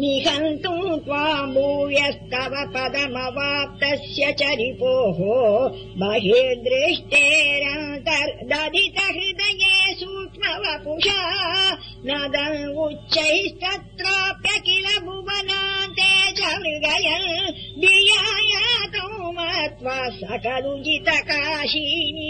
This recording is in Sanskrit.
निहन्तुम् त्वामूयस्तव पदमवाप्तस्य रिपोः बहिर्दृष्टेरन्तर्दधित हृदये सूक्ष्मवपुषा नदम् उच्चैस्तत्राप्यखिल भुवनान्ते च मृगयन् दियायातो मत्वा स खलु जितकाशीनि